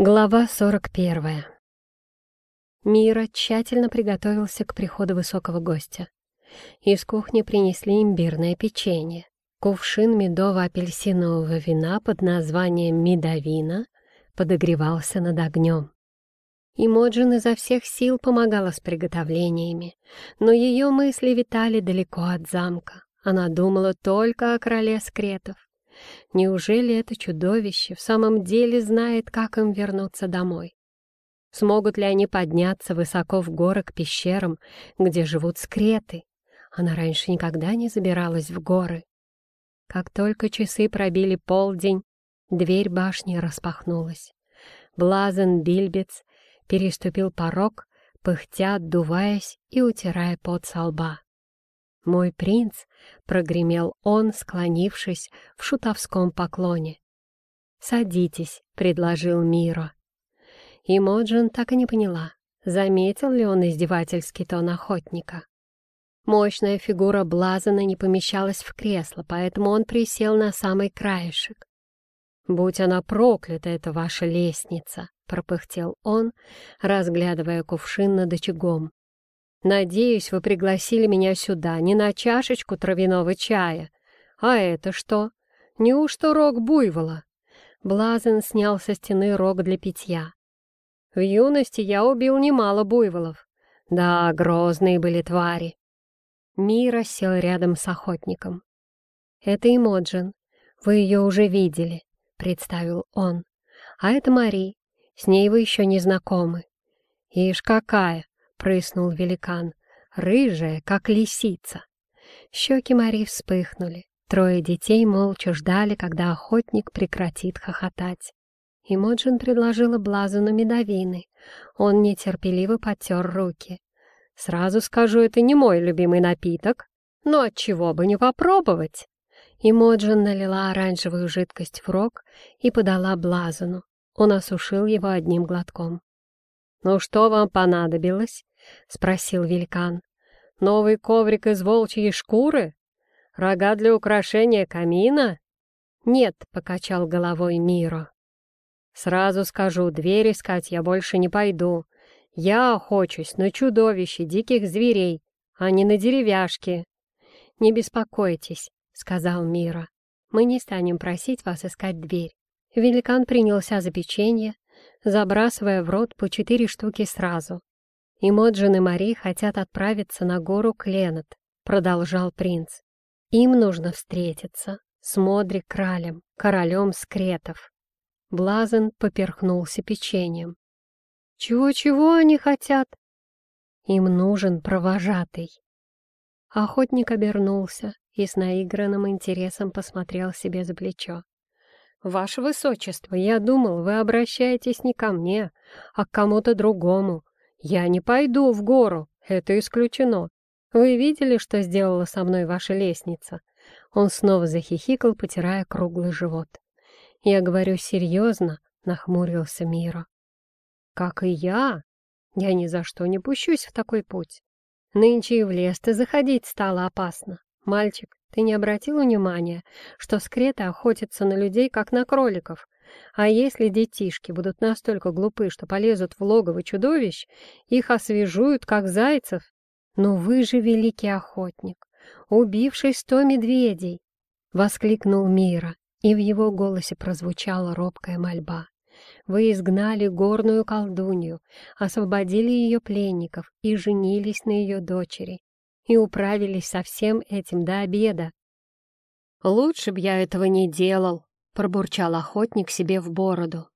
Глава 41. Мира тщательно приготовился к приходу высокого гостя. Из кухни принесли имбирное печенье. Кувшин медово-апельсинового вина под названием «Медовина» подогревался над огнем. Имоджин изо всех сил помогала с приготовлениями, но ее мысли витали далеко от замка. Она думала только о короле скретов. Неужели это чудовище в самом деле знает, как им вернуться домой? Смогут ли они подняться высоко в горы к пещерам, где живут скреты? Она раньше никогда не забиралась в горы. Как только часы пробили полдень, дверь башни распахнулась. Блазен Бильбец переступил порог, пыхтя, отдуваясь и утирая пот со лба. «Мой принц!» — прогремел он, склонившись в шутовском поклоне. «Садитесь», — предложил Миро. И Моджин так и не поняла, заметил ли он издевательский тон охотника. Мощная фигура Блазана не помещалась в кресло, поэтому он присел на самый краешек. «Будь она проклята, это ваша лестница!» — пропыхтел он, разглядывая кувшин над очагом. Надеюсь, вы пригласили меня сюда не на чашечку травяного чая. А это что? Неужто рог буйвола? Блазен снял со стены рог для питья. В юности я убил немало буйволов. Да, грозные были твари. Мира сел рядом с охотником. «Это Имоджин. Вы ее уже видели», — представил он. «А это Мари. С ней вы еще не знакомы». «Ишь какая! Прыснул великан, рыжая, как лисица. Щеки Мари вспыхнули. Трое детей молча ждали, когда охотник прекратит хохотать. Имоджин предложила Блазуну медовины. Он нетерпеливо потер руки. «Сразу скажу, это не мой любимый напиток, но отчего бы не попробовать?» Имоджин налила оранжевую жидкость в рог и подала Блазуну. Он осушил его одним глотком. «Ну что вам понадобилось?» — спросил великан. «Новый коврик из волчьей шкуры? Рога для украшения камина?» «Нет», — покачал головой Миро. «Сразу скажу, дверь искать я больше не пойду. Я охочусь на чудовищ и диких зверей, а не на деревяшки». «Не беспокойтесь», — сказал Миро. «Мы не станем просить вас искать дверь». Великан принялся за печенье, забрасывая в рот по четыре штуки сразу. И Моджин и Мари хотят отправиться на гору Кленет, продолжал принц. Им нужно встретиться с Модри Кралем, королем скретов. Блазен поперхнулся печеньем. Чего-чего они хотят? Им нужен провожатый. Охотник обернулся и с наигранным интересом посмотрел себе за плечо. «Ваше Высочество, я думал, вы обращаетесь не ко мне, а к кому-то другому. Я не пойду в гору, это исключено. Вы видели, что сделала со мной ваша лестница?» Он снова захихикал, потирая круглый живот. «Я говорю серьезно», — нахмурился Мира. «Как и я. Я ни за что не пущусь в такой путь. Нынче и в лес-то заходить стало опасно. Мальчик, ты не обратил внимания, что скреты охотятся на людей, как на кроликов? А если детишки будут настолько глупы, что полезут в логово чудовищ, их освежуют, как зайцев? Но вы же великий охотник, убивший сто медведей! — воскликнул Мира, и в его голосе прозвучала робкая мольба. Вы изгнали горную колдунью, освободили ее пленников и женились на ее дочери и управились со всем этим до обеда. «Лучше б я этого не делал», — пробурчал охотник себе в бороду.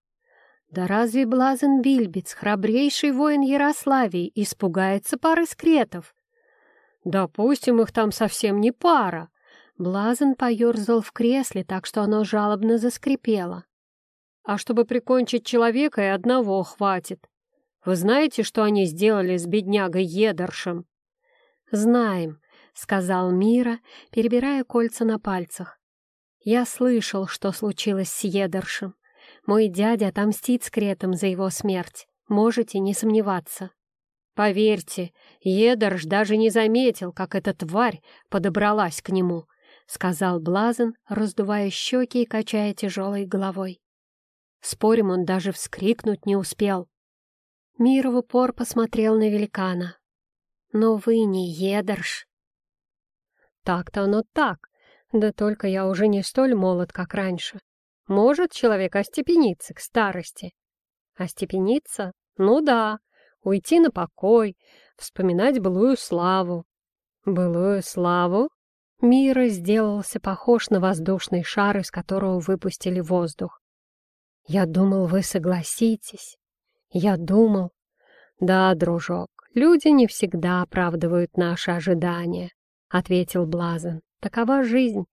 «Да разве Блазен Бильбиц, храбрейший воин Ярославии, испугается пары скретов?» «Допустим, их там совсем не пара». Блазен поерзал в кресле, так что оно жалобно заскрипело. «А чтобы прикончить человека, и одного хватит. Вы знаете, что они сделали с беднягой Едершем?» «Знаем», — сказал Мира, перебирая кольца на пальцах. «Я слышал, что случилось с Едершем. Мой дядя отомстит скретом за его смерть. Можете не сомневаться». «Поверьте, Едерш даже не заметил, как эта тварь подобралась к нему», — сказал Блазен, раздувая щеки и качая тяжелой головой. Спорим, он даже вскрикнуть не успел. Мир в упор посмотрел на великана. «Но вы не едорш». «Так-то оно так, да только я уже не столь молод, как раньше. Может человек остепениться к старости? Остепениться? Ну да, уйти на покой, вспоминать былую славу. Былую славу? Мира сделался похож на воздушный шар, из которого выпустили воздух. Я думал, вы согласитесь. Я думал. Да, дружок, люди не всегда оправдывают наши ожидания, ответил Блазен. Такова жизнь.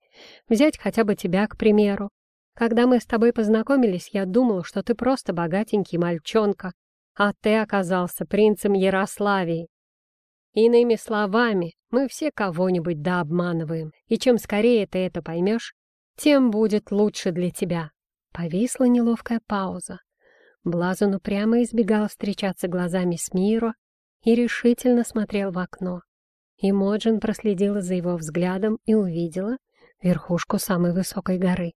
Взять хотя бы тебя, к примеру. Когда мы с тобой познакомились, я думал, что ты просто богатенький мальчонка, а ты оказался принцем Ярославии. Иными словами, мы все кого-нибудь да обманываем, и чем скорее ты это поймешь, тем будет лучше для тебя. Повисла неловкая пауза. Блазон упрямо избегал встречаться глазами с Миро и решительно смотрел в окно. И Моджин проследила за его взглядом и увидела верхушку самой высокой горы.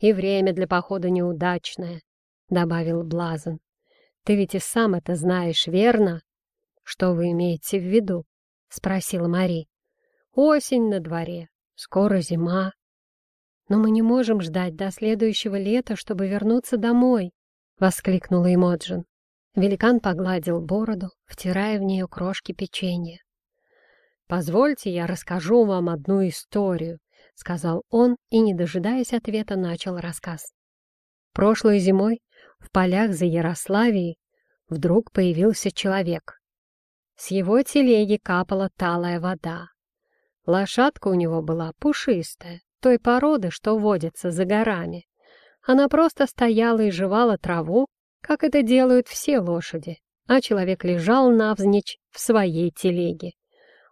«И время для похода неудачное», — добавил Блазон. «Ты ведь и сам это знаешь, верно?» «Что вы имеете в виду?» — спросила Мари. «Осень на дворе, скоро зима. Но мы не можем ждать до следующего лета, чтобы вернуться домой», — воскликнула Эмоджин. Великан погладил бороду, втирая в нее крошки печенья. «Позвольте, я расскажу вам одну историю», — сказал он и, не дожидаясь ответа, начал рассказ. Прошлой зимой в полях за Ярославией вдруг появился человек. С его телеги капала талая вода. Лошадка у него была пушистая, той породы, что водится за горами. Она просто стояла и жевала траву, как это делают все лошади, а человек лежал навзничь в своей телеге.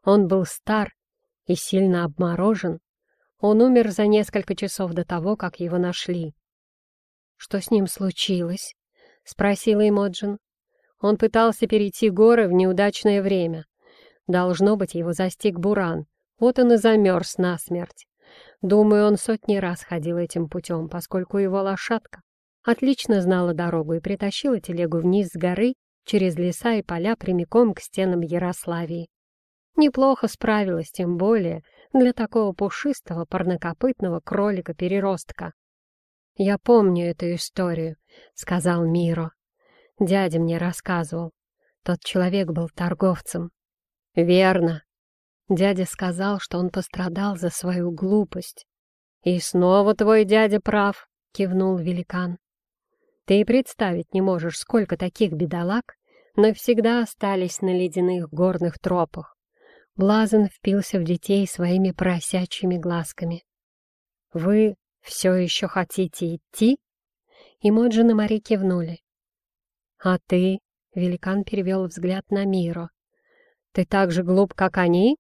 Он был стар и сильно обморожен. Он умер за несколько часов до того, как его нашли. «Что с ним случилось?» — спросила Эмоджин. Он пытался перейти горы в неудачное время. Должно быть, его застиг буран. Вот он и замерз насмерть. Думаю, он сотни раз ходил этим путем, поскольку его лошадка отлично знала дорогу и притащила телегу вниз с горы через леса и поля прямиком к стенам Ярославии. Неплохо справилась, тем более для такого пушистого парнокопытного кролика-переростка. «Я помню эту историю», — сказал Миро. Дядя мне рассказывал. Тот человек был торговцем. «Верно». Дядя сказал, что он пострадал за свою глупость. «И снова твой дядя прав», — кивнул великан. «Ты и представить не можешь, сколько таких бедолаг навсегда остались на ледяных горных тропах. Блазен впился в детей своими поросячьими глазками. «Вы все еще хотите идти?» И Моджин и Мари кивнули. «А ты?» — великан перевел взгляд на Миро. «Ты так же глуп, как они?»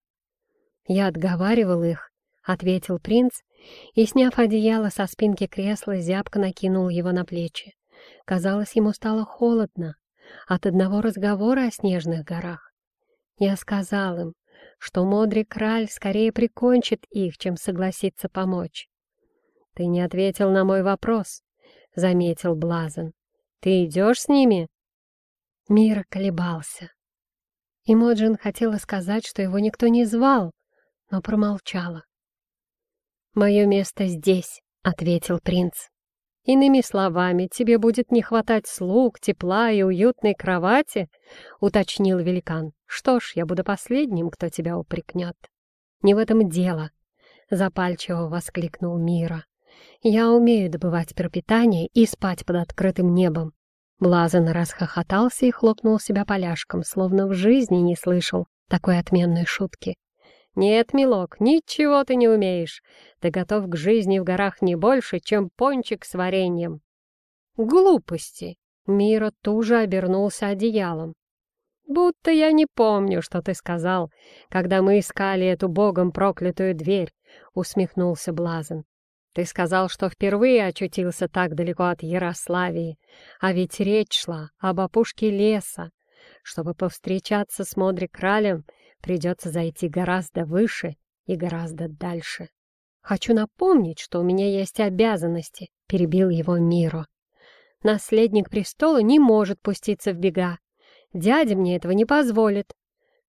«Я отговаривал их», — ответил принц, и, сняв одеяло со спинки кресла, зябко накинул его на плечи. Казалось, ему стало холодно от одного разговора о снежных горах. Я сказал им, что Модрик Краль скорее прикончит их, чем согласится помочь. «Ты не ответил на мой вопрос», — заметил Блазен. «Ты идешь с ними?» Мира колебался. Имоджин хотела сказать, что его никто не звал, но промолчала. «Мое место здесь», — ответил принц. «Иными словами, тебе будет не хватать слуг, тепла и уютной кровати?» — уточнил великан. «Что ж, я буду последним, кто тебя упрекнет». «Не в этом дело», — запальчиво воскликнул Мира. «Я умею добывать пропитание и спать под открытым небом». Блазен расхохотался и хлопнул себя поляшком, словно в жизни не слышал такой отменной шутки. «Нет, милок, ничего ты не умеешь. Ты готов к жизни в горах не больше, чем пончик с вареньем». «Глупости!» Мира туже обернулся одеялом. «Будто я не помню, что ты сказал, когда мы искали эту богом проклятую дверь», — усмехнулся Блазен. «Ты сказал, что впервые очутился так далеко от Ярославии, а ведь речь шла об опушке леса. Чтобы повстречаться с Модри Кралем, Придется зайти гораздо выше и гораздо дальше. «Хочу напомнить, что у меня есть обязанности», — перебил его Миро. Наследник престола не может пуститься в бега. Дядя мне этого не позволит.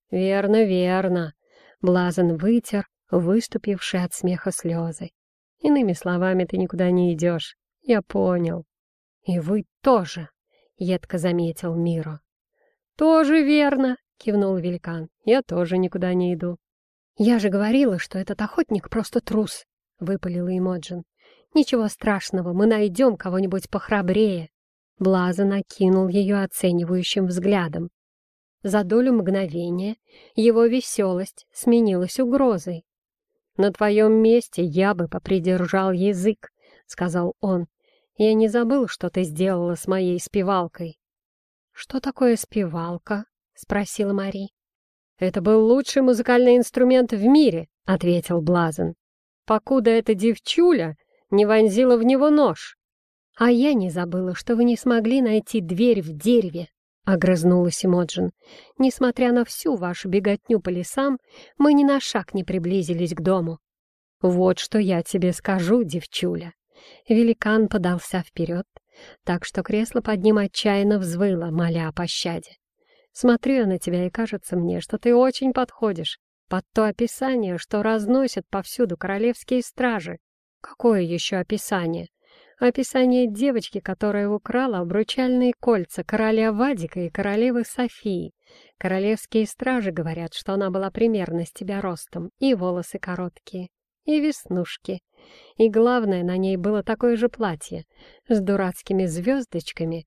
Верно, верно. Блазан вытер выступившие от смеха слезы. Иными словами, ты никуда не идешь. Я понял. И вы тоже, едко заметил Миро. Тоже верно, кивнул великан. Я тоже никуда не иду. Я же говорила, что этот охотник просто трус, выпалила Эмоджин. Ничего страшного, мы найдем кого-нибудь похрабрее. Блаза накинул ее оценивающим взглядом. За долю мгновения его веселость сменилась угрозой. «На твоем месте я бы попридержал язык», — сказал он. «Я не забыл, что ты сделала с моей спевалкой». «Что такое спевалка?» — спросила Мари. «Это был лучший музыкальный инструмент в мире», — ответил Блазен. «Покуда эта девчуля не вонзила в него нож». «А я не забыла, что вы не смогли найти дверь в дереве», — огрызнулась Эмоджин. «Несмотря на всю вашу беготню по лесам, мы ни на шаг не приблизились к дому». «Вот что я тебе скажу, девчуля». Великан подался вперед, так что кресло под ним отчаянно взвыло, моля о пощаде. «Смотрю я на тебя, и кажется мне, что ты очень подходишь под то описание, что разносят повсюду королевские стражи. Какое еще описание? Описание девочки, которая украла обручальные кольца короля Вадика и королевы Софии. Королевские стражи говорят, что она была примерно с тебя ростом, и волосы короткие, и веснушки. И главное, на ней было такое же платье с дурацкими звездочками.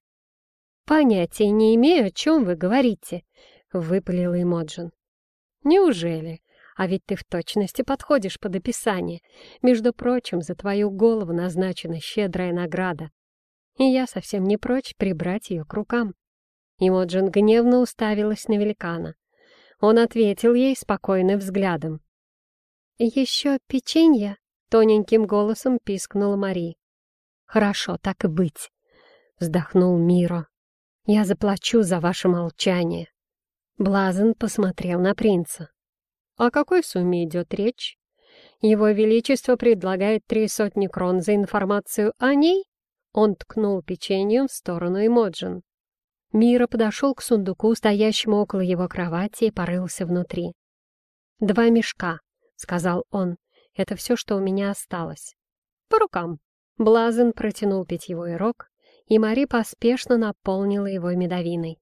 «Понятия не имею, о чем вы говорите», — выпалил Эмоджин. «Неужели? А ведь ты в точности подходишь под описание. Между прочим, за твою голову назначена щедрая награда. И я совсем не прочь прибрать ее к рукам». Имоджин гневно уставилась на великана. Он ответил ей спокойным взглядом. «Еще печенье?» — тоненьким голосом пискнула Мари. «Хорошо, так и быть», — вздохнул Миро. «Я заплачу за ваше молчание». Блазен посмотрел на принца. О какой сумме идет речь? Его Величество предлагает три сотни крон за информацию о ней? Он ткнул печеньем в сторону Эмоджин. Мира подошел к сундуку, стоящему около его кровати, и порылся внутри. «Два мешка», — сказал он. «Это все, что у меня осталось». «По рукам». Блазен протянул питьевой рог, и Мари поспешно наполнила его медовиной.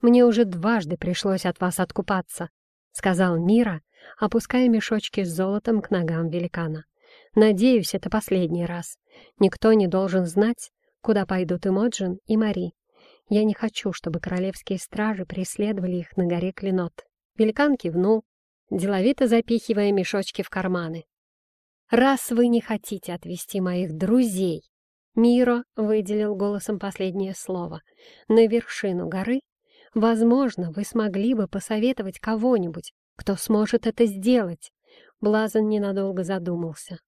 «Мне уже дважды пришлось от вас откупаться», — сказал Мира, опуская мешочки с золотом к ногам великана. «Надеюсь, это последний раз. Никто не должен знать, куда пойдут Эмоджин и Мари. Я не хочу, чтобы королевские стражи преследовали их на горе Клинот». Великан кивнул, деловито запихивая мешочки в карманы. «Раз вы не хотите отвезти моих друзей», Миро выделил голосом последнее слово, на вершину горы Возможно, вы смогли бы посоветовать кого-нибудь, кто сможет это сделать. Блазан ненадолго задумался.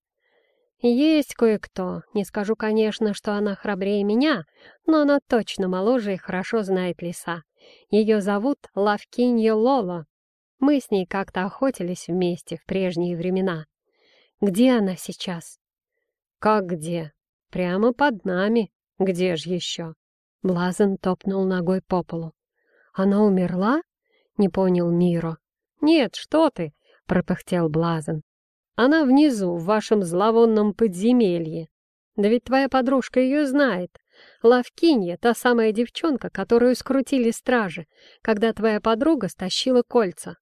Есть кое-кто. Не скажу, конечно, что она храбрее меня, но она точно моложе и хорошо знает леса. Ее зовут Лавкинья Лоло. Мы с ней как-то охотились вместе в прежние времена. Где она сейчас? Как где? Прямо под нами. Где ж еще? Блазан топнул ногой по полу. «Она умерла?» — не понял Миро. «Нет, что ты!» — пропыхтел Блазен. «Она внизу, в вашем зловонном подземелье. Да ведь твоя подружка ее знает. Лавкинья — та самая девчонка, которую скрутили стражи, когда твоя подруга стащила кольца.